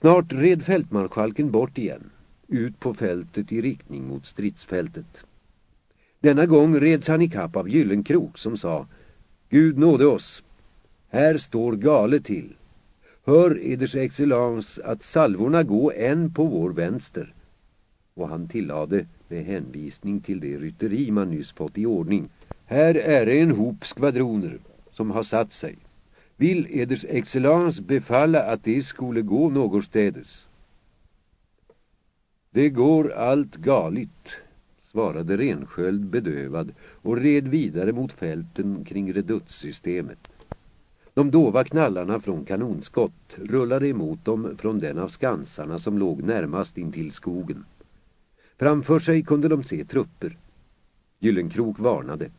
Snart red fältmarskalken bort igen, ut på fältet i riktning mot stridsfältet. Denna gång reds han i kapp av Gyllenkrok som sa Gud nåde oss. Här står galet till. Hör eders excellens att salvorna gå en på vår vänster. Och han tillade med hänvisning till det rytteri man nyss fått i ordning. Här är det en hop skvadroner som har satt sig. Vill eders excellens befalla att det skulle gå någonstädes? Det går allt galigt, svarade Rensköld bedövad och red vidare mot fälten kring reduttsystemet. De dova knallarna från kanonskott rullade emot dem från den av skansarna som låg närmast intill skogen. Framför sig kunde de se trupper. Gyllenkrok varnade.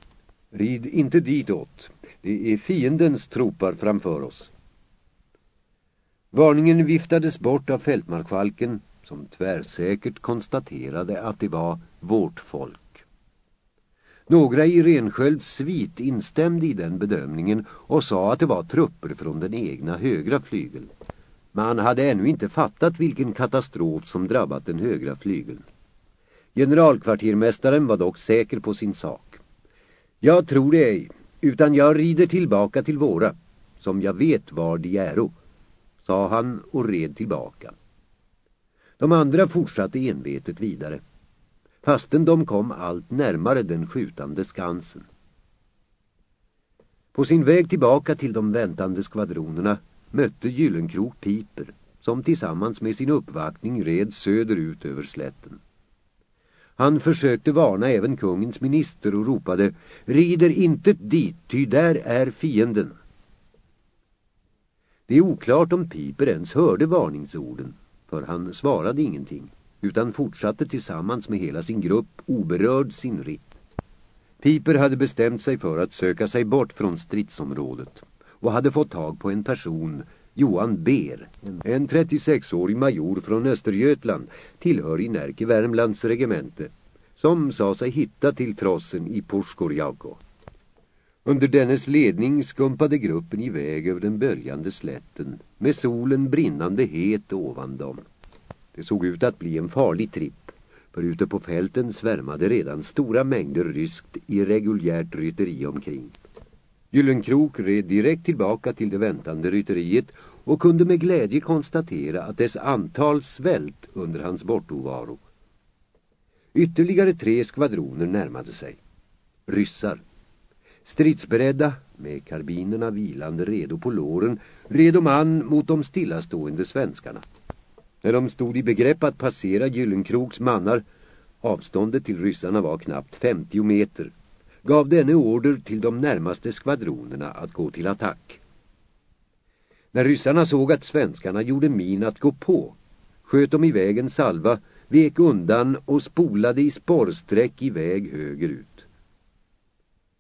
Rid inte ditåt. Det är fiendens tropar framför oss. Varningen viftades bort av fältmarskalken som tvärsäkert konstaterade att det var vårt folk. Några i Renskölds svit instämde i den bedömningen och sa att det var trupper från den egna högra flygeln. Man hade ännu inte fattat vilken katastrof som drabbat den högra flygeln. Generalkvartermästaren var dock säker på sin sak. Jag tror det ej, utan jag rider tillbaka till våra, som jag vet var de äro, sa han och red tillbaka. De andra fortsatte envetet vidare, fastän de kom allt närmare den skjutande skansen. På sin väg tillbaka till de väntande skvadronerna mötte Gyllenkrok Piper, som tillsammans med sin uppvaktning red söderut över slätten. Han försökte varna även kungens minister och ropade Rider inte dit, ty där är fienden. Det är oklart om Piper ens hörde varningsorden, för han svarade ingenting, utan fortsatte tillsammans med hela sin grupp oberörd sin ritt. Piper hade bestämt sig för att söka sig bort från stridsområdet och hade fått tag på en person Johan Ber, en 36-årig major från Östergötland, tillhör i Närke Värmlands regemente, som sa sig hitta till trossen i Porskorjauko. Under dennes ledning skumpade gruppen iväg över den börjande slätten med solen brinnande het ovan dem. Det såg ut att bli en farlig tripp, för ute på fälten svärmade redan stora mängder ryskt irreguljärt rytteri omkring. Gyllenkrok red direkt tillbaka till det väntande rytteriet och kunde med glädje konstatera att dess antal svält under hans bortovaro. Ytterligare tre skvadroner närmade sig. Ryssar. Stridsberedda, med karbinerna vilande redo på låren, red de an mot de stillastående svenskarna. När de stod i begrepp att passera Gyllenkroks mannar, avståndet till ryssarna var knappt 50 meter, gav denne order till de närmaste skvadronerna att gå till attack. När ryssarna såg att svenskarna gjorde min att gå på, sköt de iväg en salva, vek undan och spolade i spårsträck iväg högerut.